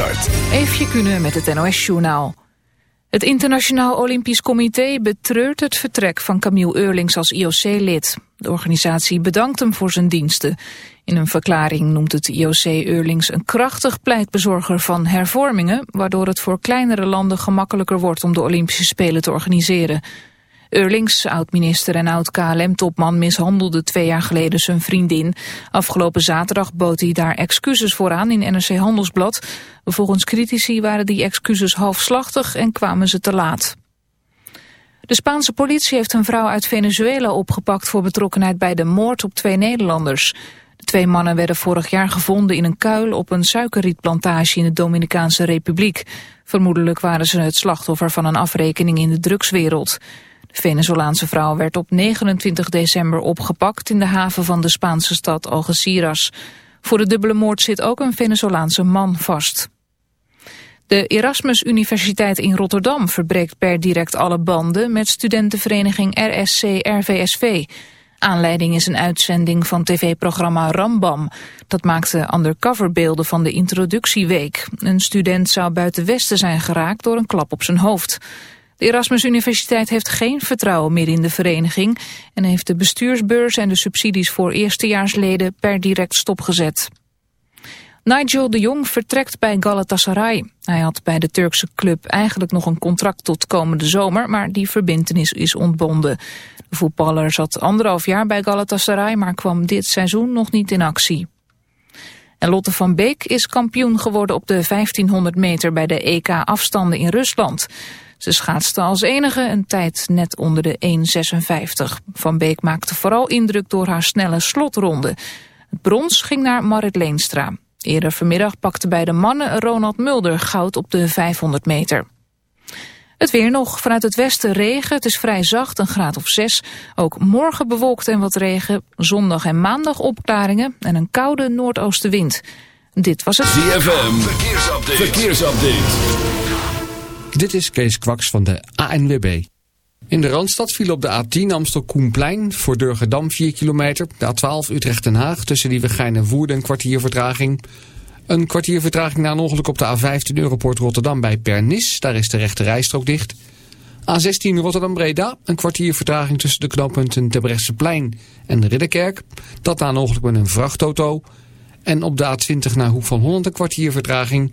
start. Eefje Kunnen met het NOS-journaal. Het Internationaal Olympisch Comité betreurt het vertrek van Camille Eurlings als IOC-lid. De organisatie bedankt hem voor zijn diensten. In een verklaring noemt het IOC Eurlings een krachtig pleitbezorger van hervormingen, waardoor het voor kleinere landen gemakkelijker wordt om de Olympische Spelen te organiseren. Eurlings, oud-minister en oud-KLM-topman, mishandelde twee jaar geleden zijn vriendin. Afgelopen zaterdag bood hij daar excuses voor aan in NRC Handelsblad. Volgens critici waren die excuses halfslachtig en kwamen ze te laat. De Spaanse politie heeft een vrouw uit Venezuela opgepakt voor betrokkenheid bij de moord op twee Nederlanders. De twee mannen werden vorig jaar gevonden in een kuil op een suikerrietplantage in de Dominicaanse Republiek. Vermoedelijk waren ze het slachtoffer van een afrekening in de drugswereld. Venezolaanse vrouw werd op 29 december opgepakt in de haven van de Spaanse stad Algeciras. Voor de dubbele moord zit ook een Venezolaanse man vast. De Erasmus Universiteit in Rotterdam verbreekt per direct alle banden met studentenvereniging RSC-RVSV. Aanleiding is een uitzending van tv-programma Rambam. Dat maakte undercoverbeelden van de introductieweek. Een student zou buiten Westen zijn geraakt door een klap op zijn hoofd. De Erasmus Universiteit heeft geen vertrouwen meer in de vereniging... en heeft de bestuursbeurs en de subsidies voor eerstejaarsleden per direct stopgezet. Nigel de Jong vertrekt bij Galatasaray. Hij had bij de Turkse club eigenlijk nog een contract tot komende zomer... maar die verbintenis is ontbonden. De voetballer zat anderhalf jaar bij Galatasaray... maar kwam dit seizoen nog niet in actie. En Lotte van Beek is kampioen geworden op de 1500 meter... bij de EK-afstanden in Rusland... Ze schaatste als enige een tijd net onder de 1,56. Van Beek maakte vooral indruk door haar snelle slotronde. Het brons ging naar Marit Leenstra. Eerder vanmiddag pakte bij de mannen Ronald Mulder goud op de 500 meter. Het weer nog. Vanuit het westen regen. Het is vrij zacht, een graad of 6. Ook morgen bewolkt en wat regen. Zondag en maandag opklaringen en een koude noordoostenwind. Dit was het... ZFM. Verkeersupdate. Verkeersupdate. Dit is Kees Kwaks van de ANWB. In de Randstad viel op de A10 Amstel-Koenplein voor Durgedam 4 kilometer. De A12 Utrecht-Den Haag tussen Nieuwegein en Woerden een kwartier vertraging. Een kwartier vertraging na een ongeluk op de A15 Europort Rotterdam bij Pernis. Daar is de rechte rijstrook dicht. A16 Rotterdam-Breda, een kwartier vertraging tussen de knooppunten Terbrechtseplein en de Ridderkerk. Dat na een ongeluk met een vrachtauto. En op de A20 naar Hoek van Holland een kwartier vertraging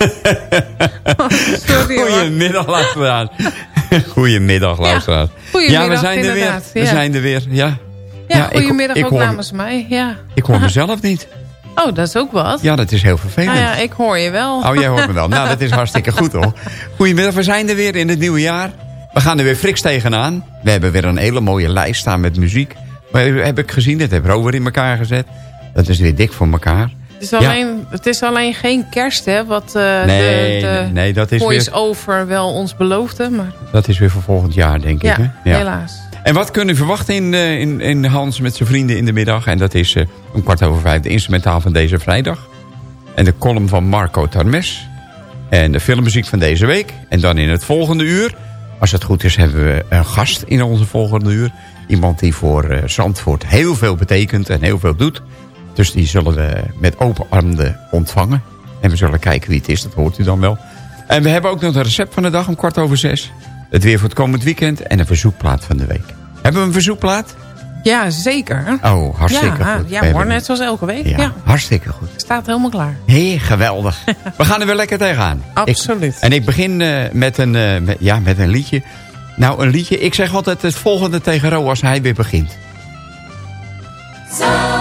Sorry hoor. Goedemiddag, luisteraars. Goedemiddag, luisteraars. Goedemiddag, ja, we zijn er weer. We ja. zijn er weer, ja. Ja, Ja, ik- goedemiddag ik ook hoor- namens mij. Ja. Ik hoor mezelf niet. Oh, dat is ook wat. Ja, dat is heel vervelend. Nou ja, ik hoor je wel. Oh, jij hoort me wel. nou, dat is hartstikke goed hoor. Goedemiddag, we zijn er weer in het nieuwe jaar. We gaan er weer friks tegenaan. We hebben weer een hele mooie lijst staan met muziek. Maar heb ik gezien, dat heb Rover in elkaar gezet. Dat is weer dik voor elkaar. Het is alleen, het is alleen geen kerst, hè? Wat uh, nee, de, de nee, dat is voice-over wel ons beloofde. Maar... Dat is weer voor volgend jaar, denk ja, ik. Hè? Ja, helaas. En wat kunnen u verwachten in, uh, in, in Hans met zijn vrienden in de middag? En dat is uh, om kwart over vijf de instrumentaal van deze vrijdag. En de column van Marco Tarmes. En de filmmuziek van deze week. En dan in het volgende uur, als het goed is, hebben we een gast in onze volgende uur. Iemand die voor uh, Zandvoort heel veel betekent en heel veel doet. Dus die zullen we met open armen ontvangen. En we zullen kijken wie het is, dat hoort u dan wel. En we hebben ook nog een recept van de dag om kwart over zes. Het weer voor het komend weekend en een verzoekplaat van de week. Hebben we een verzoekplaat? Ja, zeker. Oh, hartstikke ja, goed. Ja hoor, net zoals elke week. Ja, ja. hartstikke goed. Staat helemaal klaar. Hé, hey, geweldig. we gaan er weer lekker tegenaan. Absoluut. Ik, en ik begin uh, met, een, uh, met, ja, met een liedje. Nou, een liedje. Ik zeg altijd het volgende tegen Ro als hij weer begint. So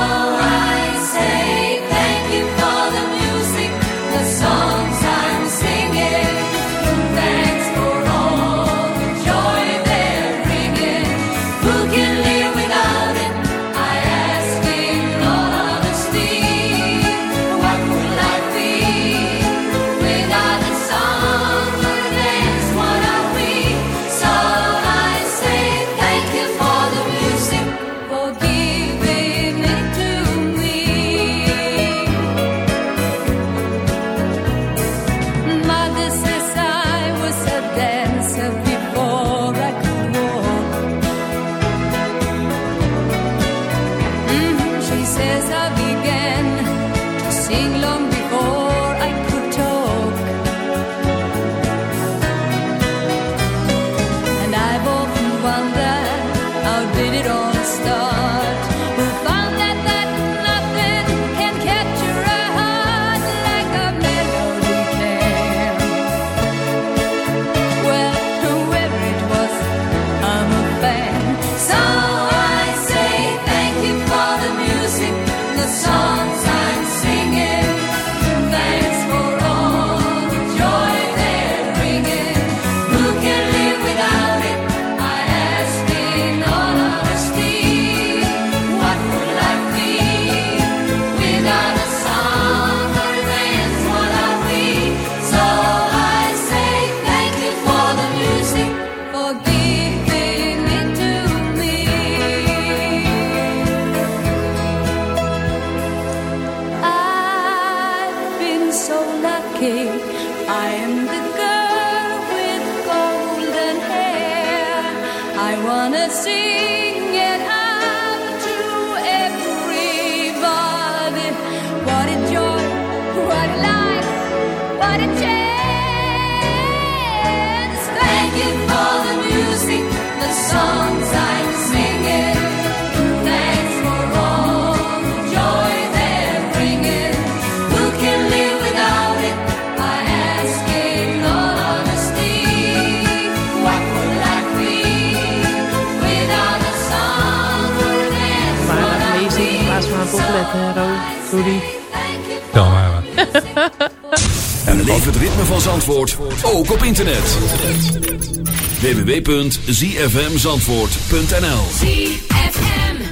www.zfmzandvoort.nl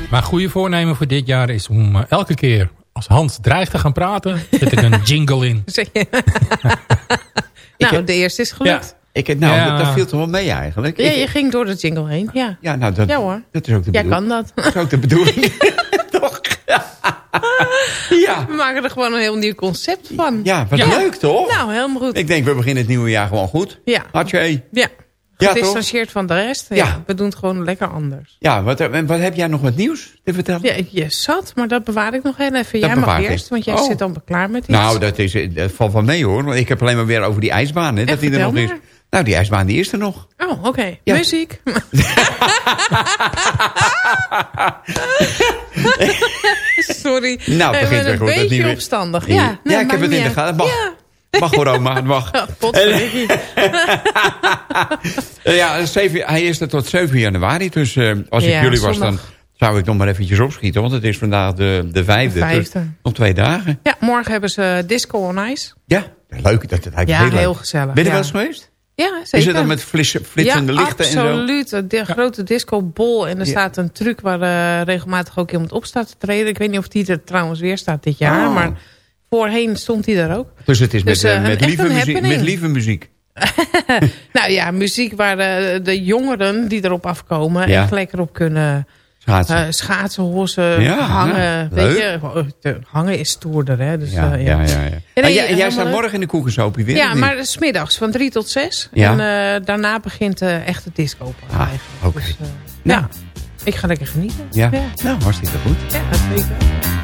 Mijn goede voornemen voor dit jaar is om eh, elke keer als Hans dreigt te gaan praten, zet ik een jingle in. Nou, heb- de eerste is gelukt. Ik, nou, Ja. dat, dat viel toch wel mee eigenlijk. Ja, Ik- je ging door de jingle heen. Ja, ja, nou, dat, Ja, hoor. dat is ook de jij bedoeling. kan dat. Dat is ook de bedoeling. toch? ja. We maken er gewoon een heel nieuw concept van. Ja, wat Ja. leuk toch? Nou, helemaal goed. Ik denk, we beginnen het nieuwe jaar gewoon goed. Ja. Hartje. Ja. Gedistanceerd van de rest. Ja. Ja. We doen het gewoon lekker anders. Ja, wat, wat heb jij nog wat nieuws te vertellen? Ja, je zat, maar dat bewaar ik nog heel even. Jij mag ik. eerst, want jij Oh. zit dan klaar met iets. Nou, dat, is, dat valt van mee hoor. Want ik heb alleen maar weer over die ijsbaan. Hè, dat die er nog is. Nou, die ijsbaan die is er nog. Oh, oké. Ja. Muziek. Sorry. Nou, het begint weer een goed. beetje Het nieuwe- opstandig. Ja, Ja, ik heb het in de gaten. Ja. Mag hoor, oma, het mag. Ja, potverdikke. Eh, ja, 7, hij is er tot 7 januari. Dus eh, als ik Ja, jullie was, dan. Zou ik nog maar eventjes opschieten, want het is vandaag de, de vijfde. De vijfde. Dus nog twee dagen. Ja, morgen hebben ze Disco on Ice. Ja, leuk. Dat, dat lijkt Ja, heel, leuk. gezellig, Ben je ja. wel eens geweest? Ja, zeker. Is het dan met flitsende ja, lichten en zo? absoluut. De grote discobol. En er staat een truc waar eh, regelmatig ook iemand op staat te treden. Ik weet niet of die er trouwens weer staat dit jaar. Oh. Maar voorheen stond hij er ook. Dus het is Dus, met, eh, eh, een- met, lieve muziek, met lieve muziek. Nou ja, muziek waar de, de jongeren die erop afkomen... Ja. echt lekker op kunnen Schaatsen. eh, schaatsen, hossen, Ja, hangen. ja, weet je, hangen is stoerder, hè. Dus, ja, eh, ja, ja. ja. nee, Ah, jij, jij helemaal staat morgen in de koekensopie weer? Ja, maar smiddags van drie tot zes. En eh, daarna begint uh, echt de disco. Ah, oké. Dus, eh, Nou. Ja, ik ga lekker genieten. Ja? ja. Nou, hartstikke goed. Ja, zeker.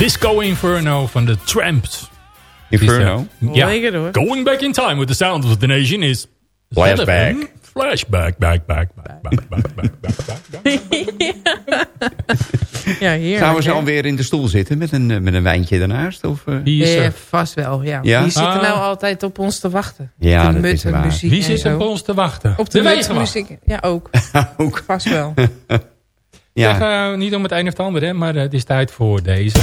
Disco Inferno van de Tramps. Inferno? Ja. Lekker hoor. Going back in time with the sound of the nation is... Flashback. Flashback, back, back, back, back, back, back, back, back. Ja, heerlijk. Gaan we zo hè? alweer in de stoel zitten met een, eh, met een wijntje daarnaast? Of, eh? Wie is Ja, er? vast wel, ja. Ja? Die zitten Ah. nou altijd op ons te wachten. Ja, de dat mut is waar. Wie zit zo. op ons te wachten? Op de, wegenwacht. muziek. Ja, ook. Ook. Vast wel. Ja. Zeg, eh, niet om het een of het ander, hè, maar het is tijd voor deze.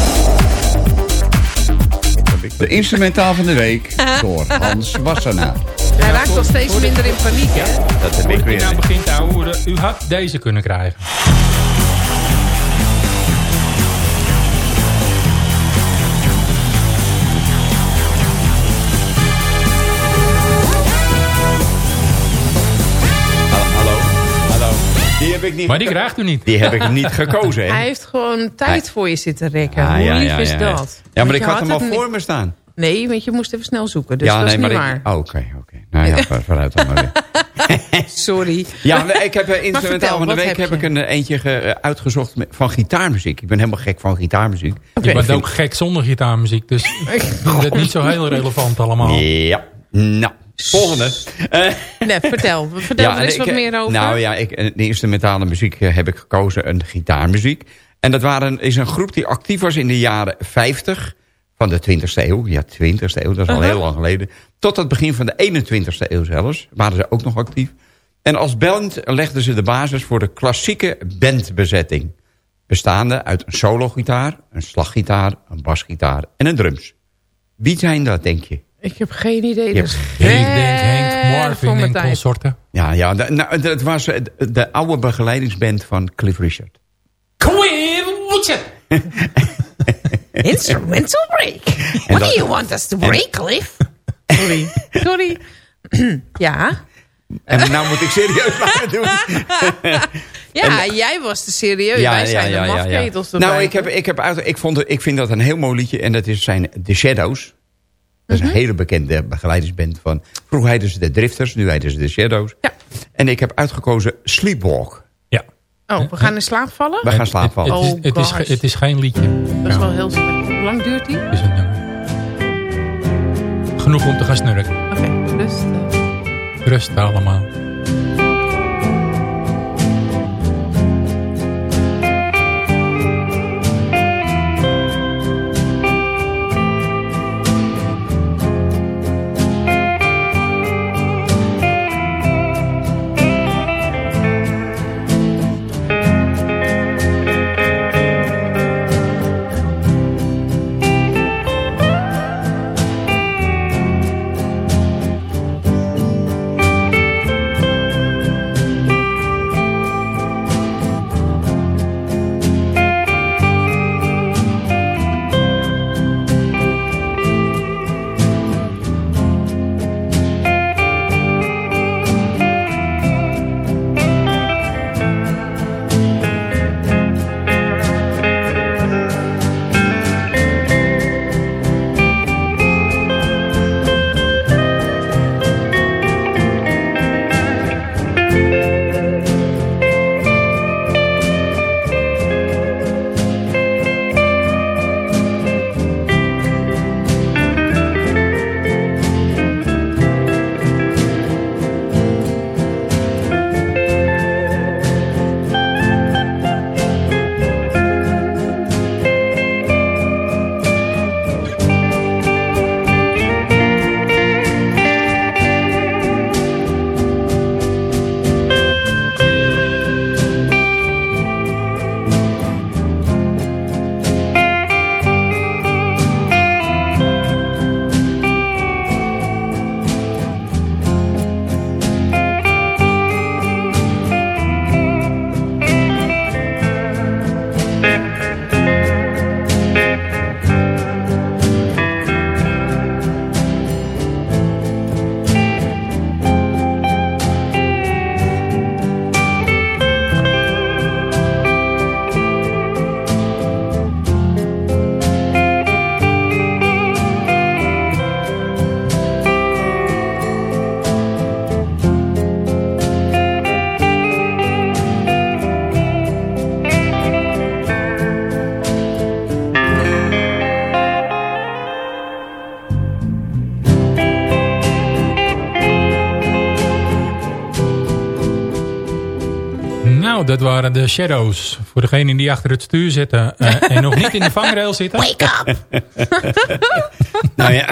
De instrumentaal van de week door Hans Wassenaar. Hij raakt al steeds minder in paniek, hè? Dat heb ik weer. nou begint te houden, u had deze kunnen krijgen. Ik niet, Maar die krijgt u niet. die heb ik niet gekozen, hè? Hij heeft gewoon tijd Hij- voor je zitten rekken. Ah, Hoe ja, lief ja, is ja. dat? Ja, maar Want ik had hem al voor niet- me staan. Nee, want je moest even snel zoeken. Dus ja, dat is nee, niet maar waar. ik... oh, Oké, oké. Nou ja, voor- vooruit dan maar weer. Sorry. Ja, ik heb eh, instrumentaal vertel, van de week heb heb ik een eh, eentje ge- eh, uitgezocht met- van gitaarmuziek. Ik ben helemaal gek van gitaarmuziek. Je bent ook gek zonder gitaarmuziek, dus ik vind het niet zo heel relevant allemaal. Ja, nou, Volgende. Eh, Nee, vertel. Vertel er eens en wat eh, meer over. Nou ja, ik, eh, de instrumentale muziek heb ik gekozen, een gitaarmuziek. En dat waren, is een groep die actief was in de jaren 50 van de 20ste eeuw. Ja, 20ste eeuw, dat is al Uh-huh. heel lang geleden. Tot het begin van de 21ste eeuw zelfs waren ze ook nog actief. En als band legden ze de basis voor de klassieke bandbezetting. Bestaande uit een sologitaar, een slaggitaar, een basgitaar en een drums. Wie zijn dat, denk je? Ik heb geen idee. Je Dus Henk voor Marvin en consorten. Ja, ja de- nou, dat was de, de oude begeleidingsband van Cliff Richard. Instrumental break. What dat- do you want us to break, Cliff? Sorry. Sorry. ja. En nou moet ik serieus blijven doen. Ja, jij was te serieus. Wij zijn de mafketels erbij. Nou, ik, heb, ik, heb uit, ik, vond, ik vind dat een heel mooi liedje. En dat is zijn The Shadows. Dat is Mhm. een hele bekende begeleidingsband van... Vroeger heette ze de Drifters, nu heette ze de Shadows. Ja. En ik heb uitgekozen Sleepwalk. Ja. Oh, we gaan in slaap vallen? We gaan slapen. Het, is, Oh, het, is, het is geen liedje. Dat is wel heel slecht. Hoe lang duurt die? Het is een nummer. Genoeg om te gaan snurken. Oké, rustig. Rust allemaal. Dat waren de Shadows. Voor degenen die achter het stuur zitten eh, en nog niet in de vangrail zitten. Wake up! Nou ja,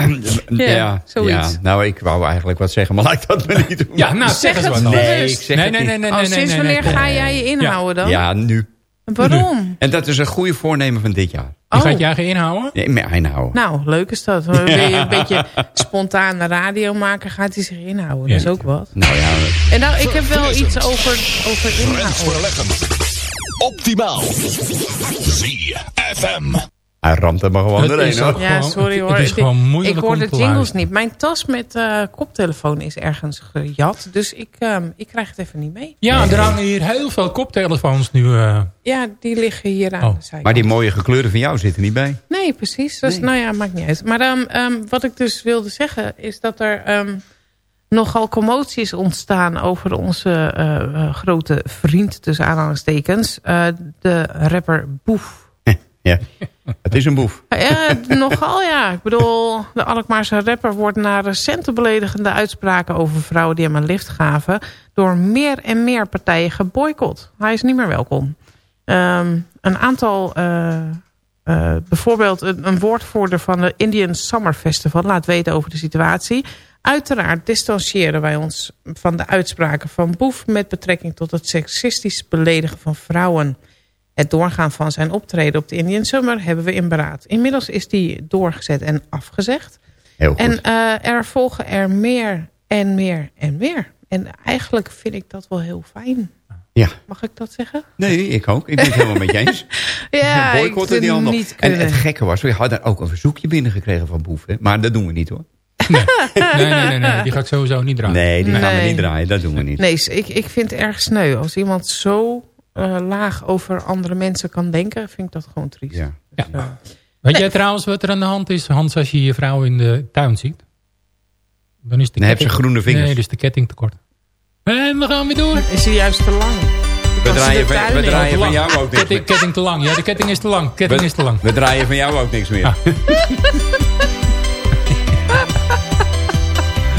ja, ja, zoiets. nou ik wou eigenlijk wat zeggen, maar laat ik dat maar niet doen. Ja, nou zeg het wat dan. Nee, gerust. ik zeg Nee, het nee, niet. nee, nee. Oh, nee, sinds nee, nee, wanneer nee. ga jij je inhouden dan? Ja, nu. Waarom? En dat is een goede voornemen van dit jaar. Die Oh. gaat jij eigen inhouden? Nee, met inhouden. Nou, leuk is dat. Wil je een beetje spontane radio maken, gaat hij zich inhouden. Dat is ook wat. Nou ja, En nou, ik heb wel iets over, over inhouden. Optimaal. ZFM. Hij ramt er maar gewoon Het hoor. Ja, sorry hoor. het is Ik- gewoon moeilijk Ik hoor de jingles niet. Mijn tas met eh, koptelefoon is ergens gejat. Dus ik, ehm, ik krijg het even niet mee. Ja, er hangen hier heel veel koptelefoons nu. eh. Ja, die liggen hier aan Oh, de zijkant. Maar die mooie gekleuren van jou zitten niet bij. Nee, precies. Dus, Nou ja, maakt niet uit. Maar ehm, wat ik dus wilde zeggen is dat er ehm, nogal commotie is ontstaan over onze eh, grote vriend, tussen aanhalingstekens, eh, de rapper Boef. Ja. Het is een boef. Nogal ja. Ik bedoel, de Alkmaarse rapper wordt na recente beledigende uitspraken over vrouwen die hem een lift gaven... door meer en meer partijen geboycott. Hij is niet meer welkom. Ehm, een aantal, eh, eh, bijvoorbeeld een, een woordvoerder van de Indian Summer Festival... laat weten over de situatie. Uiteraard distancieren wij ons van de uitspraken van Boef... met betrekking tot het seksistisch beledigen van vrouwen... Het doorgaan van zijn optreden op de Indian Summer hebben we in beraad. Inmiddels is die doorgezet en afgezegd. Heel goed. En eh, er volgen er meer en meer en meer. En eigenlijk vind ik dat wel heel fijn. Ja. Mag ik dat zeggen? Nee, ik ook. Ik ben het helemaal met je eens. Ja, ik vind die niet En kunnen. het gekke was, we hadden ook een verzoekje binnengekregen van Boef. Hè? Maar dat doen we niet hoor. Nee, nee, nee, nee, die ga ik sowieso niet draaien. Nee, die gaan we niet draaien. Dat doen we niet. Nee, ik, ik vind het erg sneu. Als iemand zo eh, laag over andere mensen kan denken, vind ik dat gewoon triest. Ja. Weet jij trouwens wat er aan de hand is, Hans, als je je vrouw in de tuin ziet? Dan is de Dan heeft ze groene vingers. Nee, dus de ketting tekort. En we gaan weer door. Is hij juist te lang? We draaien, van, we draaien van jou ook niks Ketting, meer. ketting te lang. Ja, de ketting is te lang. Ketting is te lang. We draaien van jou ook niks meer. Ah.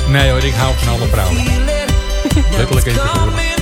Nee hoor, ik hou van alle vrouwen. Letterlijk even voor.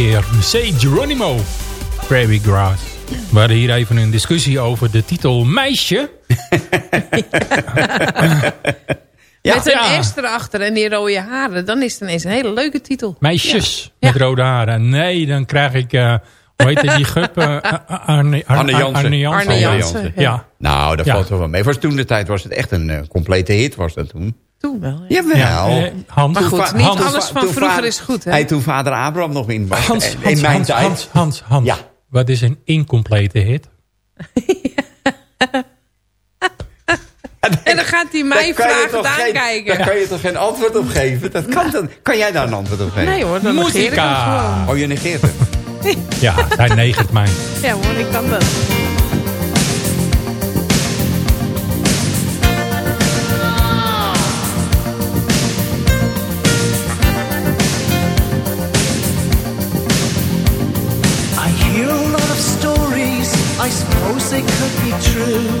Keer. Say Geronimo. Prairie Grass. We hadden hier even een discussie over de titel Meisje. Ja, Met een ja. S erachter en die rode haren. Dan is het ineens een hele leuke titel. Meisjes Ja. met rode haren. Nee, dan krijg ik... eh hoe heet die gup? eh, Arne, Arne, Arne Jansen. Arne Jansen. Arne Ja. Jansen. Ja. Ja. Nou, dat Ja. valt er wel mee. Was toen de tijd was het echt een complete hit, was dat toen. Toen wel. ja. Jawel. Ja, eh, Hans, Maar goed, niet Hans- alles van vroeger vader- is goed, hè? Hey, toen vader Abraham nog in was. Hans, in Hans, mijn Hans, tijd. Hans, Hans, Hans. Ja. Wat is een incomplete hit? En dan gaat hij mij vragen aankijken. Daar kan je toch geen antwoord op geven? Dat kan, dan, kan jij daar een antwoord op geven? Nee hoor, dan negeer ik hem gewoon. Oh, je negeert hem. Ja, hij negert mij. Ja hoor, ik kan dat. I suppose they could be true.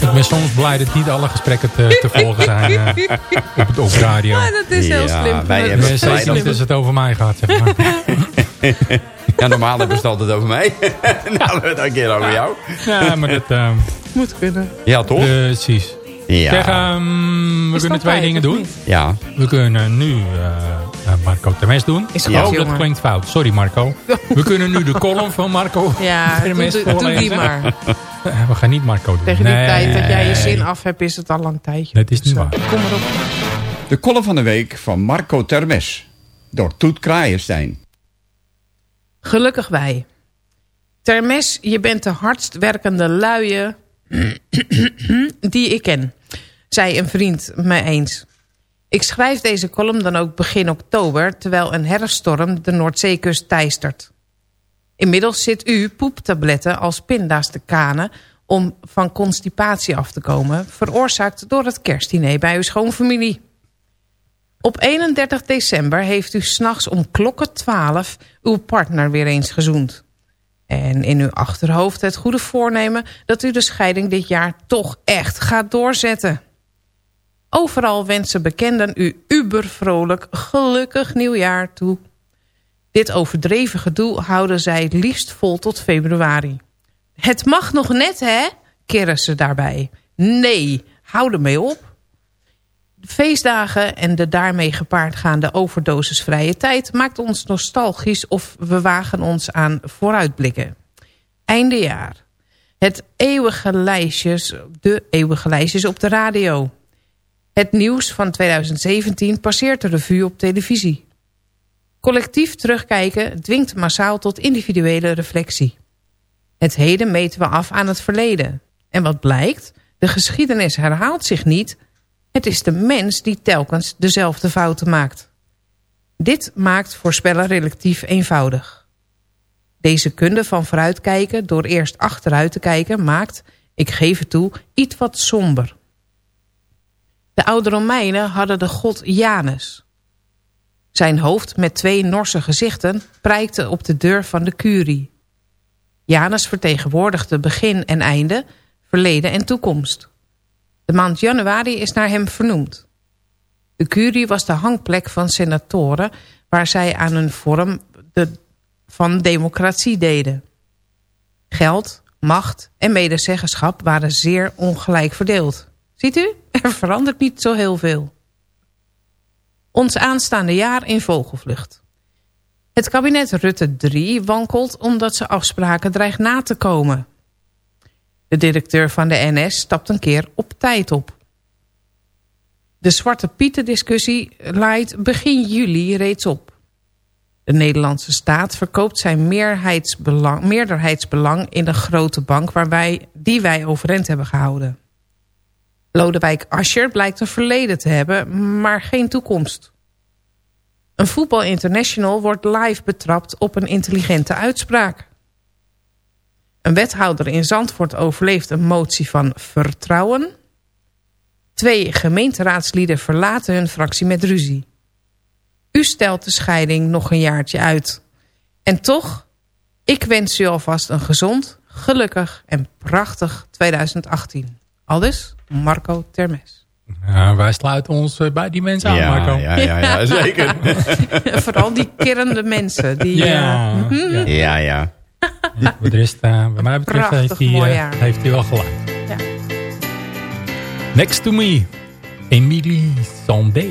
Ik ben soms blij dat niet alle gesprekken te, te volgen zijn eh, op, het- op radio. Ja, dat is heel Ja, slim. wij hebben niet slim. als het over mij gaat. Zeg maar. Ja, normaal hebben ze het altijd over mij. nou, het een keer over jou. Ja, maar dat... eh, Moet kunnen. Ja, toch? precies. Ja. Zeg, ehm, we kunnen twee tijd, dingen doen. Ja. We kunnen nu eh, eh, Marco Temes doen. Is oh, goed, dat klinkt fout. Sorry Marco. We kunnen nu de column van Marco Ja, doe, Temes doe- doe die maar. We gaan niet Marco doen. Tegen die Nee. tijd dat jij je zin af hebt, is het al een tijdje. Dat is niet Zo, waar. Kom maar op. De column van de week van Marco Termes. Door Toet Kraaienstein. Gelukkig wij. Termes, je bent de hardst werkende luie die ik ken. Zei een vriend me eens. Ik schrijf deze column dan ook begin oktober... terwijl een herfststorm de Noordzeekust teistert. Inmiddels zit u poeptabletten als pinda's te kanen... om van constipatie af te komen... veroorzaakt door het kerstdiner bij uw schoonfamilie. Op 31 december heeft u s'nachts om klokken 12 uw partner weer eens gezoend. En in uw achterhoofd het goede voornemen dat u de scheiding dit jaar toch echt gaat doorzetten. Overal wensen bekenden u ubervrolijk gelukkig nieuwjaar toe. Dit overdreven gedoe houden zij liefst vol tot februari. Het mag nog net, hè? Keren ze daarbij. Nee, hou ermee op. De feestdagen en de daarmee gepaard gaande overdosisvrije tijd... maakt ons nostalgisch of we wagen ons aan vooruitblikken. Einde jaar. Het eeuwige lijstjes, de eeuwige lijstjes op de radio. Het nieuws van 2017 passeert de revue op televisie. Collectief terugkijken dwingt massaal tot individuele reflectie. Het heden meten we af aan het verleden. En wat blijkt? De geschiedenis herhaalt zich niet. Het is de mens die telkens dezelfde fouten maakt. Dit maakt voorspellen relatief eenvoudig. Deze kunde van vooruitkijken door eerst achteruit te kijken maakt, ik geef het toe, iets wat somber. De oude Romeinen hadden de god Janus. Zijn hoofd met twee Norse gezichten prijkte op de deur van de curie. Janus vertegenwoordigde begin en einde, verleden en toekomst. De maand januari is naar hem vernoemd. De curie was de hangplek van senatoren... waar zij aan een vorm de, van democratie deden. Geld, macht en medezeggenschap waren zeer ongelijk verdeeld. Ziet u, er verandert niet zo heel veel. Ons aanstaande jaar in vogelvlucht. Het kabinet Rutte 3 wankelt omdat ze afspraken dreigt na te komen. De directeur van de NS stapt een keer op tijd op. De Zwarte Pieten discussie laait begin juli reeds op. De Nederlandse staat verkoopt zijn meerderheidsbelang, meerderheidsbelang in de grote bank waar wij, die wij overeind hebben gehouden. Lodewijk Asscher blijkt een verleden te hebben, maar geen toekomst. Een voetbalinternational wordt live betrapt op een intelligente uitspraak. Een wethouder in Zandvoort overleeft een motie van vertrouwen. Twee gemeenteraadsleden verlaten hun fractie met ruzie. U stelt de scheiding nog een jaartje uit. En toch, ik wens u alvast een gezond, gelukkig en prachtig 2018. Aldus, Marco Termes. Ja, wij sluiten ons eh, bij die mensen aan, Ja, Marco. ja, ja, ja, zeker. Vooral die kerende mensen. Die, Ja, eh, mhm. ja. Ja, ja. Voor de rest, eh, wat mij betreft, Prachtig heeft hij, heeft hij wel gelijk. Ja. Next to me, Emilie Sandé.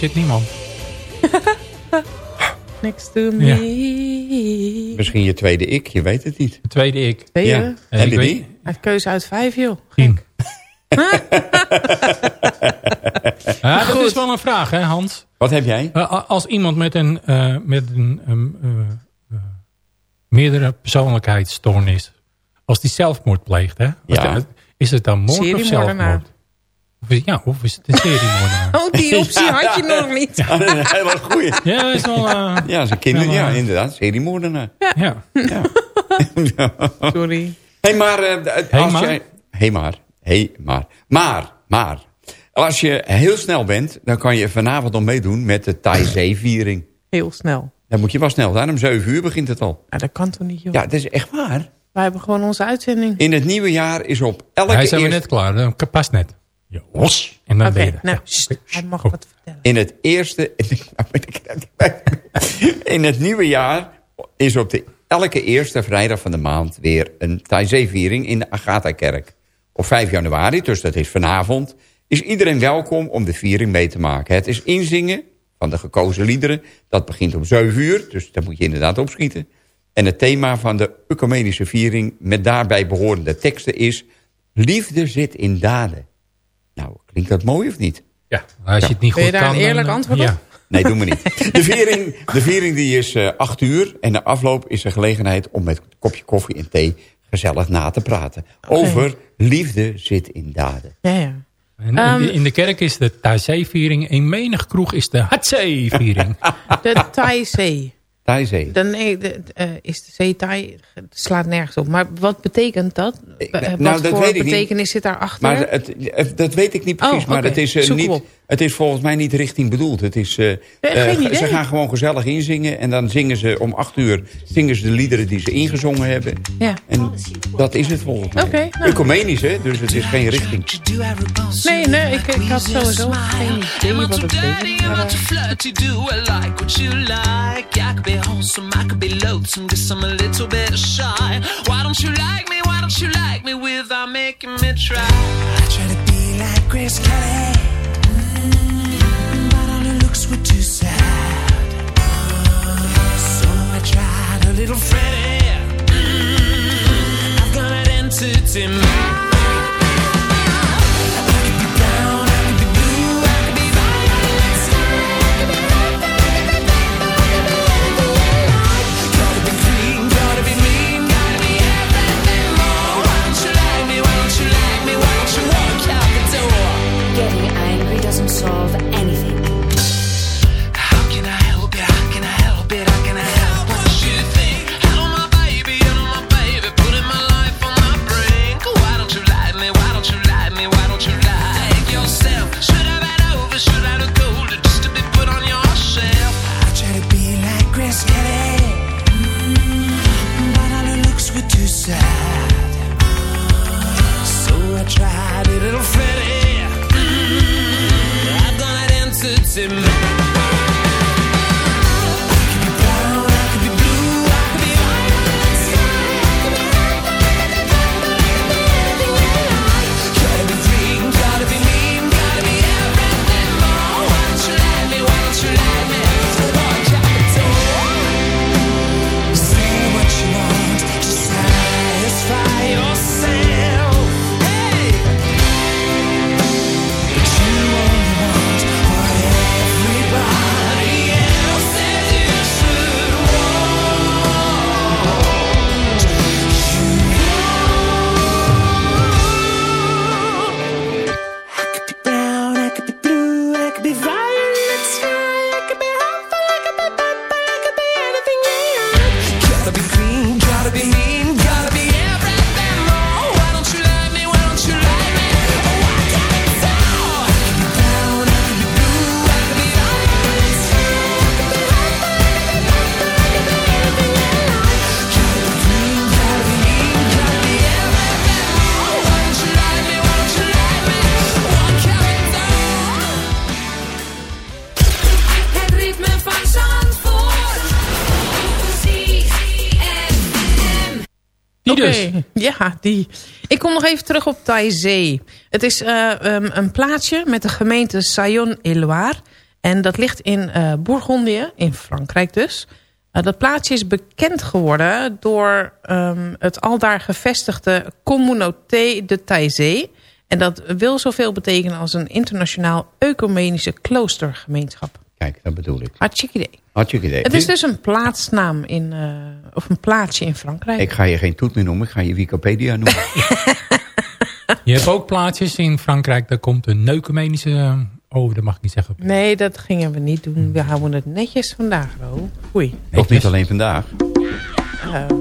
Zit niemand. Next to me. Misschien je tweede ik, je weet het niet. De tweede ik. Weet je? Ja. Hij Heb ik je die? heeft keuze uit vijf, joh. Ja, dat is wel een vraag, hè Hans? Wat heb jij? Eh, als iemand met een, eh, met een ehm, eh, eh, meerdere persoonlijkheidsstoornis, als die zelfmoord pleegt, hè? Ja. is het dan moord of zelfmoord? Of is, ja, of is het een seriemoordenaar? Oh, die optie had je nog niet. Ja, dat is een hele goeie. ja, dat is wel... eh, Ja, zijn kinderen, Ja, ja, maar- inderdaad. Seriemoordenaar. ja. Sorry. Hé, maar... eh, Hey, als maar? jij... Hé, maar. Hé, maar. Maar, maar. Als je heel snel bent, dan kan je vanavond nog meedoen met de Taizee-viering. Heel snel. Dan moet je wel snel. Daarom 7 uur begint het al. Ja, dat kan toch niet, joh. Ja, dat is echt waar. Wij hebben gewoon onze uitzending. In het nieuwe jaar is op elke Hij zijn we eerste... net klaar, dat past net. Jos. En dan ben je nou, Ja. sst, hij mag wat vertellen. In het eerste... In het nieuwe jaar is op de elke eerste vrijdag van de maand... weer een Taizee-viering in de Agatha-kerk. Op 5 januari, dus dat is vanavond... is iedereen welkom om de viering mee te maken. Het is inzingen van de gekozen liederen. Dat begint om 7 uur, dus daar moet je inderdaad opschieten. En het thema van de ecumenische viering... met daarbij behorende teksten is... Liefde zit in daden. Nou, klinkt dat mooi of niet? Ja, als je het niet Wil je goed daar kan... een eerlijk dan, antwoord op? Ja. Nee, doen we niet. De viering, de viering die is eh 8 uur. En de afloop is een gelegenheid om met een kopje koffie en thee gezellig na te praten. Over liefde zit in daden. Ja, ja. En in, Ehm, de, in de kerk is de Taizee-viering. In menig kroeg is de Hatzee-viering. De Thaizee. Dan nee, de, eh, is de zee Thai, slaat nergens op. Maar wat betekent dat? Eh, nou, wat dat voor weet ik niet. betekenis zit daarachter? Maar het, het- dat weet ik niet precies. Oh, maar het, is, eh, niet, op. het is volgens mij niet richting bedoeld. Het is, geen idee. ze gaan gewoon gezellig inzingen. En dan zingen ze om 8 uur zingen ze de liederen die ze ingezongen hebben. Ja. En dat is het volgens mij. Oké, nou. Ecumenisch, hè? Dus het is geen richting. Nee, nee, ik, ik had sowieso geen idee wat het betekent. Maar, flirty, do I like what you like? I could be wholesome, I could be loathsome, guess I'm a little bit shy. Why don't you like me? Why don't you like me without making me try? Ja, die. Ik kom nog even terug op Taizé. Het is eh, ehm, een plaatsje met de gemeente Sayon-et-Loire. En dat ligt in uh, Bourgondië, in Frankrijk dus. Eh, dat plaatsje is bekend geworden door um, het aldaar gevestigde Communauté de Taizé. En dat wil zoveel betekenen als een internationaal ecumenische kloostergemeenschap. Kijk, dat bedoel ik. Hartstikke idee. Het is dus een plaatsnaam in, eh, of een plaatsje in Frankrijk. Ik ga je geen toet meer noemen, ik ga je Wikipedia noemen. je hebt ook plaatsjes in Frankrijk, daar komt een neukumenische... Eh, over, oh, dat mag ik niet zeggen. Nee, dat gingen we niet doen. We houden het netjes vandaag, Ro. Oei. Of niet alleen vandaag. Ehm,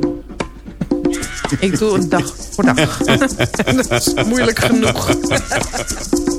ik doe een dag voor dag. dat is moeilijk genoeg.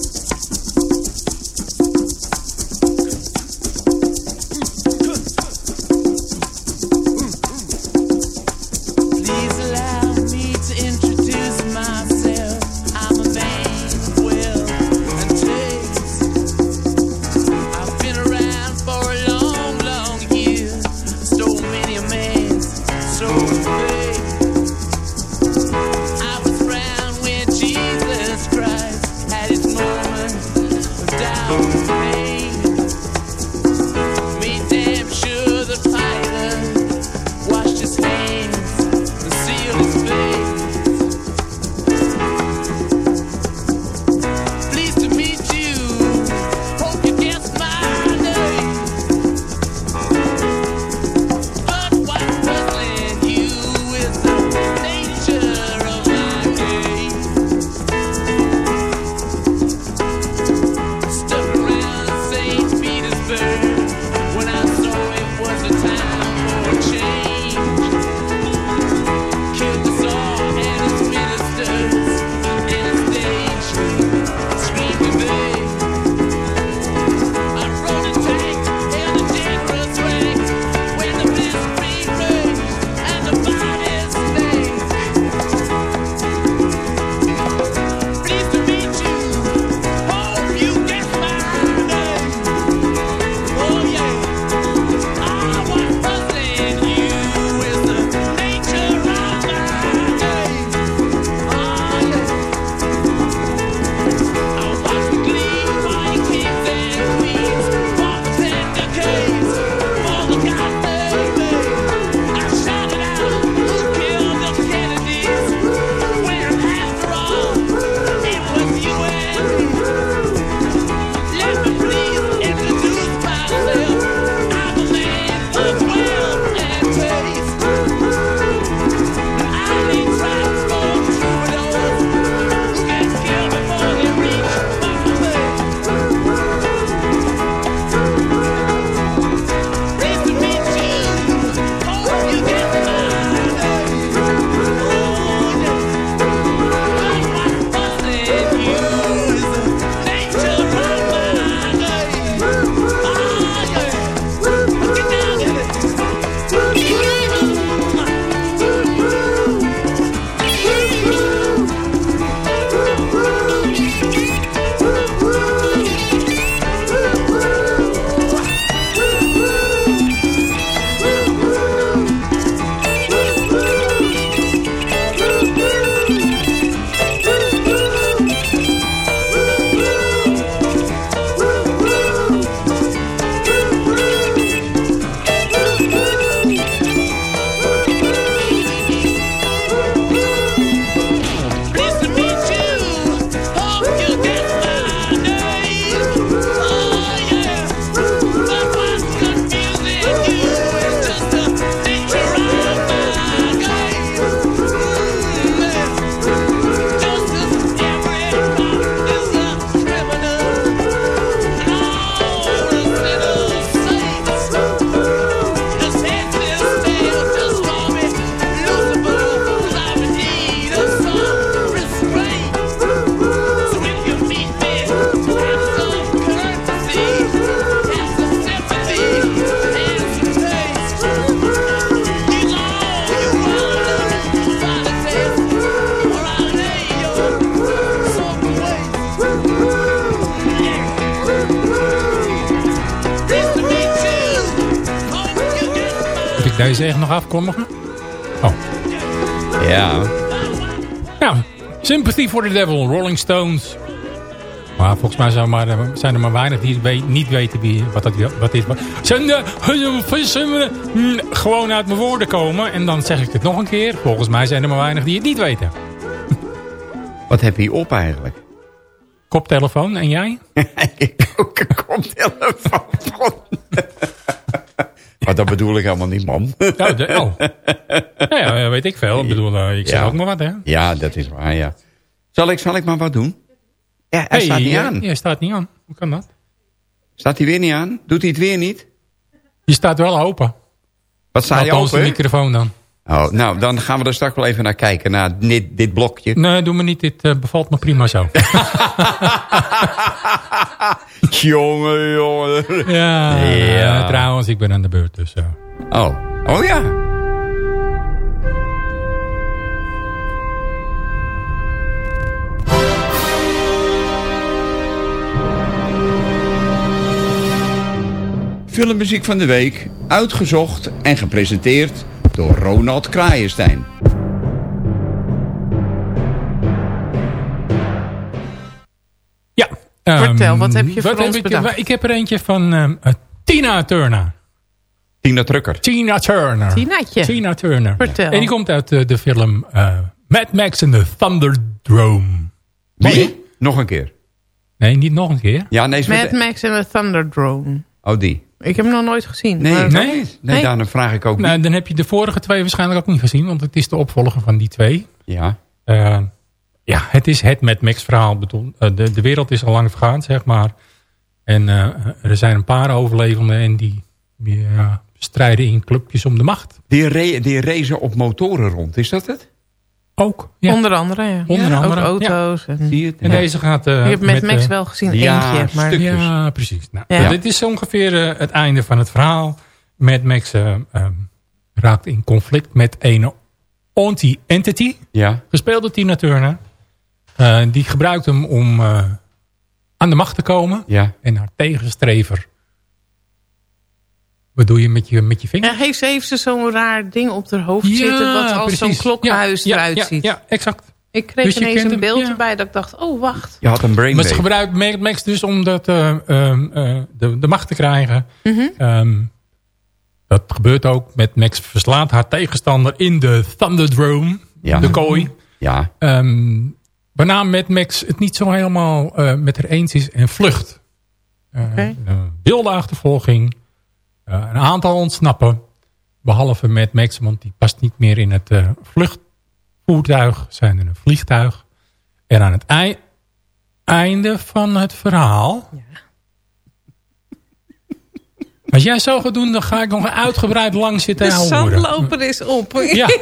Thank you. mag afkondigen? Oh. Ja. Nou, Sympathy for the Devil, Rolling Stones. Volgens mij eh, zijn, maar, er maar weinig die niet weten wie, wat, dat, wat dit was. Zijn hm, gewoon uit mijn woorden komen en dan zeg ik het nog een keer. Volgens mij zijn er maar weinig die het niet weten. Wat heb je op eigenlijk? Koptelefoon, en jij? ik ook een koptelefoon maar dat bedoel ik helemaal niet, man. Oh, de, oh. Nou ja, weet ik veel. Ik bedoel, eh, ik zeg ook maar wat, hè. Ja, dat is waar, ja. Zal ik, zal ik maar wat doen? Ja, hij staat niet aan. Je staat niet aan. Hoe kan dat? Staat hij weer niet aan? Doet hij het weer niet? Je staat wel open. Wat staat hij Althans, de open? microfoon dan. Oh, nou, dan gaan we er straks wel even naar kijken, naar dit, dit blokje. Nee, doe me niet. Dit eh, bevalt me prima zo. jongen, jongen. Ja, Ja. eh, trouwens, ik ben aan de beurt. Dus, eh. Oh, oh ja. Filmmuziek van de week, uitgezocht en gepresenteerd door Ronald Kraaienstein. Ja. Vertel, ehm, wat heb je voor ons ik, bedacht? Ik heb er eentje van eh, Tina Turner. Tina Trucker. Tina Turner. Tinaatje. Tina Turner. Vertel. En die komt uit eh, de film eh, Mad Max and the Thunderdome. Wie? Nog een keer. Nee, niet nog een keer. Ja, nee, Mad Max en de Thunderdrome. Oh, die. Ik heb hem nog nooit gezien. Nee, maar- nee, Nee? nee, daarom vraag ik ook niet. Nou, dan heb je de vorige twee waarschijnlijk ook niet gezien. Want het is de opvolger van die twee. Ja, Eh, ja, het is het Mad Max verhaal. Bedoel, eh, de, de wereld is al lang vergaan, zeg maar. En eh, er zijn een paar overlevenden en die, die strijden in clubjes om de macht. die, re die racen op motoren rond, is dat het? Ook. Ja. Onder andere, ja. Onder Ja, andere, Ook auto's. En... Zie je het? En deze gaat... eh, Ik heb met Max eh, wel gezien, ja, eentje. Maar... Ja, precies. Nou, Ja. Dit is ongeveer eh, het einde van het verhaal. Mad Max eh, ehm, raakt in conflict met een anti-entity. Ja, Gespeeld door Tina Turner. Eh, die gebruikt hem om eh, aan de macht te komen. ja. En haar tegenstrever. Wat doe je met je, met je vinger? Ja, heeft ze, heeft ze zo'n raar ding op haar hoofd zitten... wat als zo'n Ja, ja, eruit ja, ziet. Ja, exact. Ik kreeg Dus ineens een hem, beeld ja. erbij dat ik dacht... oh, wacht. Je had een Maar ze gebruikt Max dus om dat, eh, ehm, eh, de, de macht te krijgen. Mhm. Ehm, dat gebeurt ook. Met Max verslaat haar tegenstander in de Thunderdrome. Ja. De kooi. Ja, Ehm, waarna Mad Max het niet zo helemaal eh, met haar eens is en vlucht. Eh, Oké. Een wilde achtervolging. Eh, een aantal ontsnappen. Behalve Mad Max, want die past niet meer in het eh, vluchtvoertuig. Zijn er een vliegtuig. En aan het ei- einde van het verhaal... Als jij zo gaat doen, dan ga ik nog uitgebreid lang zitten De houden. zandloper is op. Ja,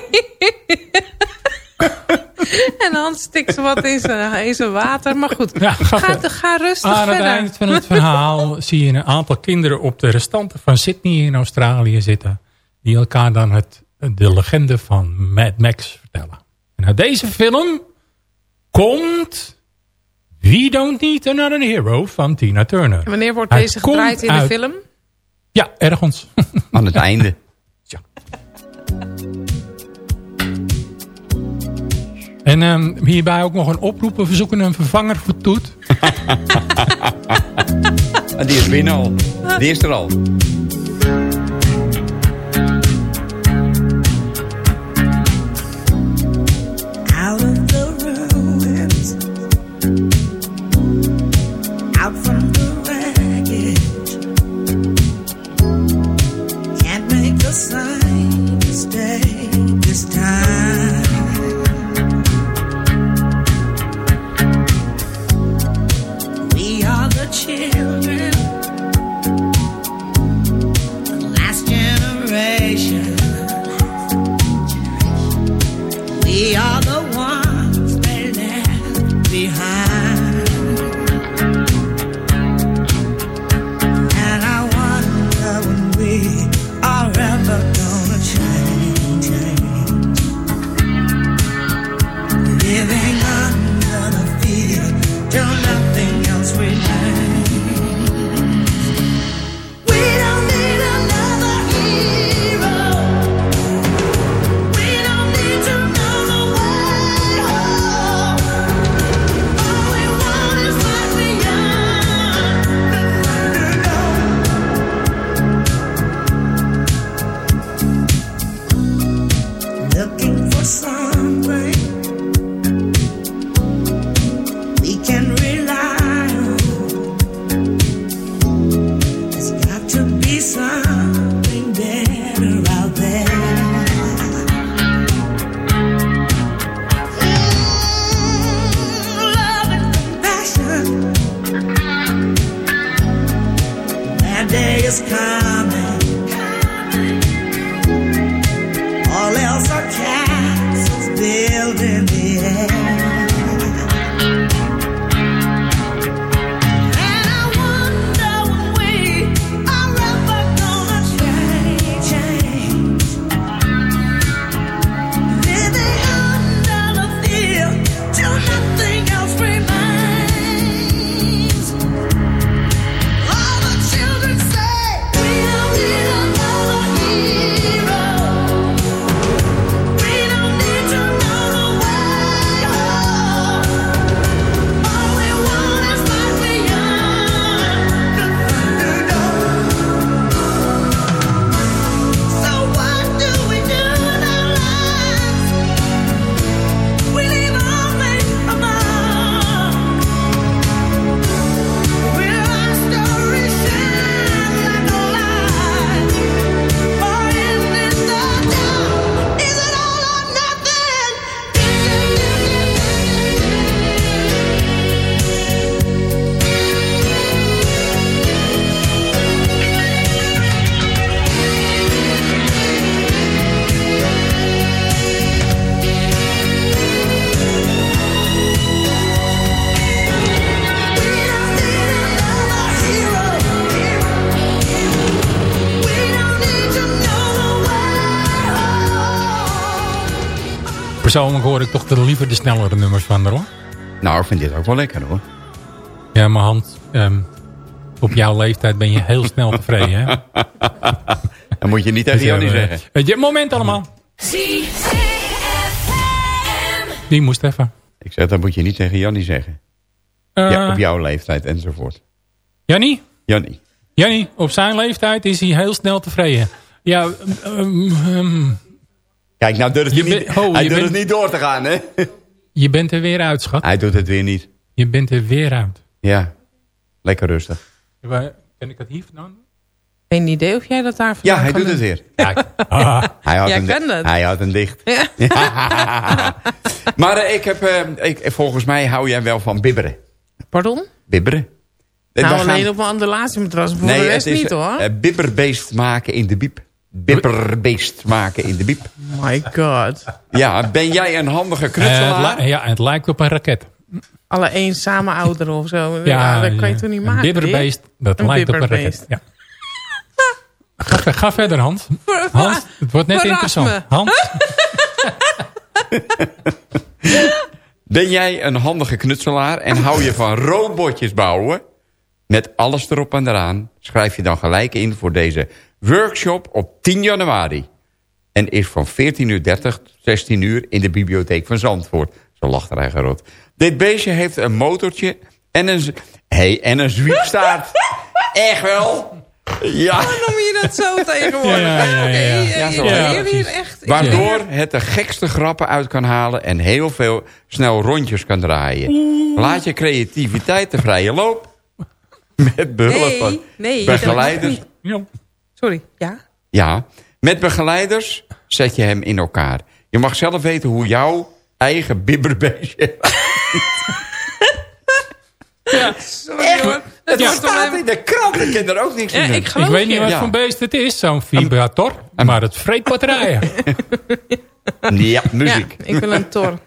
en Hans stikt ze wat in zijn, in zijn water. Maar goed, Ja, ga ga, verder. ga rustig Aan het verder. eind van het verhaal zie je een aantal kinderen op de restanten van Sydney in Australië zitten. Die elkaar dan het, de legende van Mad Max vertellen. En uit deze film komt We Don't Need Another Hero van Tina Turner. En wanneer wordt deze gedraaid in de uit- film? Ja, ergens. aan het einde. Ja. En ehm, hierbij ook nog een oproep. We verzoeken een vervanger voor Toet. En die is binnen al. Die is er al. Persoonlijk hoor ik toch de, liever de snellere nummers van haar hoor. Nou, ik vind dit ook wel lekker hoor. Ja, maar Hans, ehm, op jouw leeftijd ben je heel snel tevreden hè? Dan moet je niet tegen Jannie eh, zeggen. eh, je- moment allemaal. Die moest even. Ik zeg, dat moet je niet tegen Jannie zeggen. Eh, ja, op jouw leeftijd enzovoort. Jannie? Jannie. Jannie, op zijn leeftijd is hij heel snel tevreden. Ja, ehm, ehm, Kijk, nou durft Je hij, niet, oh, hij je durft bent- niet door te gaan, hè? je bent er weer uit, schat. Hij doet het weer niet. Je bent er weer uit. Ja, lekker rustig. Waar- Kan ik dat hier vandaan doen? Geen idee of jij dat daar Ja, vandaan hij kan doet het weer. Ah, Hij houdt, Jij hem, het. hij houdt hem dicht. Ja. maar eh, ik heb, eh, ik, volgens mij hou jij wel van bibberen. Pardon? Bibberen? Eh, Nou, we gaan- alleen op een andelatiematras. Voor de het rest is niet hoor. eh, bibberbeest maken in de biep. Bibberbeest maken in de biep. My god. Ja, ben jij een handige eh, knutselaar? ja, het lijkt op een raket. Alle eenzame ouderen of zo. Ja, dat kan je toch niet een maken? bibberbeest, dat Een lijkt op een raket. Ja. Ga, ver- ga verder, Hans. Hans, het wordt net verras interessant. me. Hans, Ben jij een handige knutselaar en hou je van robotjes bouwen? Met alles erop en eraan schrijf je dan gelijk in voor deze workshop op 10 januari. En is van 14.30 tot 16 uur in de bibliotheek van Zandvoort. Zo lacht er eigen rot. Dit beestje heeft een motortje en een, hey, en een zwiepstaart. Echt wel? Ja. Noem je dat zo tegenwoordig? Ja, ja, ja, ja. Oké, Ja, eh, echt. Waardoor het de gekste grappen uit kan halen en heel veel snel rondjes kan draaien. Laat je creativiteit de vrije loop. Met behulp van Nee, nee. begeleiders. Ja. Sorry, ja? Ja, met begeleiders zet je hem in elkaar. Je mag zelf weten hoe jouw eigen bibberbeestje... Sorry hoor. Het wordt staat in de krant, ik ken er ook niks Ja, van. ik weet niet wat Ja. voor beest het is, zo'n vibrator. Maar het vreet batterijen. Ja, muziek. Ja, ik wil een tor.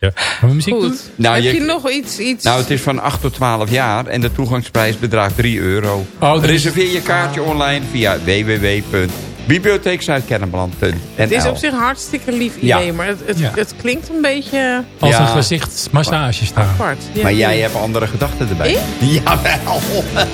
Ja. We muziek? Goed. Nou, Heb je- je, nog iets? iets? Nou, het is van 8 tot 12 jaar en de toegangsprijs bedraagt 3 euro. Oh, Reserveer je kaartje online via www.bibliotheekzuidkennemerland.nl het is op zich een hartstikke lief Ja. idee, maar het, het, Ja. het klinkt een beetje Als Ja. een gezichtsmassage staan. apart. Ja, Maar jij hebt andere gedachten erbij. Ik? Jawel.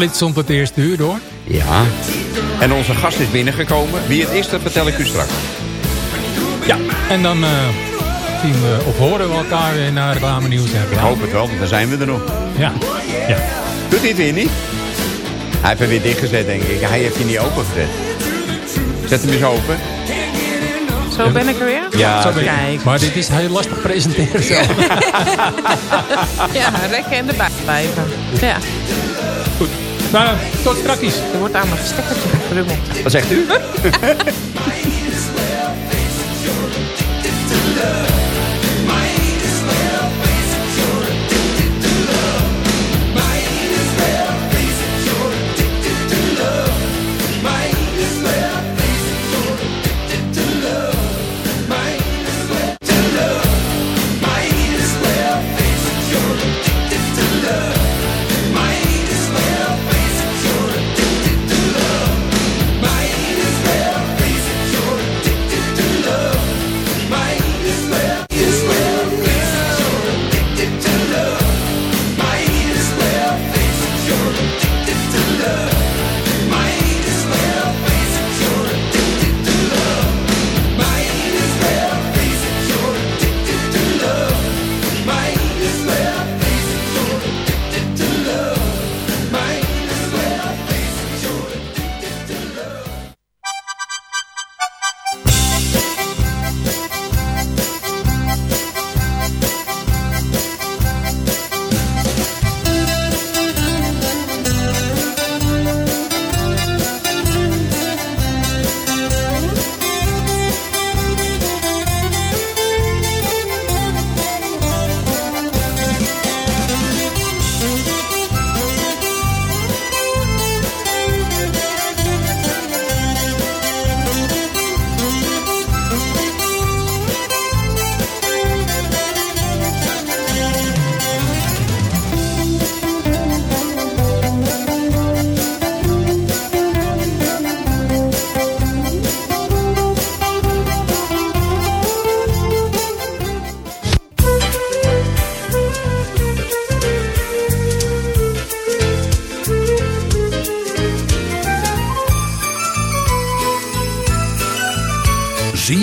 flitsend het eerste uur door. Ja. En onze gast is binnengekomen. Wie het is, dat vertel ik u straks. Ja. En dan eh, zien we of horen we elkaar weer naar reclame nieuws hebben. Ik hoop het wel, want dan zijn we er nog. Ja. ja. Doet hij het weer niet? Hij heeft hem weer dichtgezet, denk ik. Hij heeft hij niet opengezet. Zet hem eens open. Zo ben ik er weer? Ja, Zo ben ik. Kijk. Maar dit is heel lastig presenteren zelf. Ja, rekken en erbij blijven. Ja, nou, tot straks. er wordt aan mijn stekkertje gefrummeld. Wat zegt u?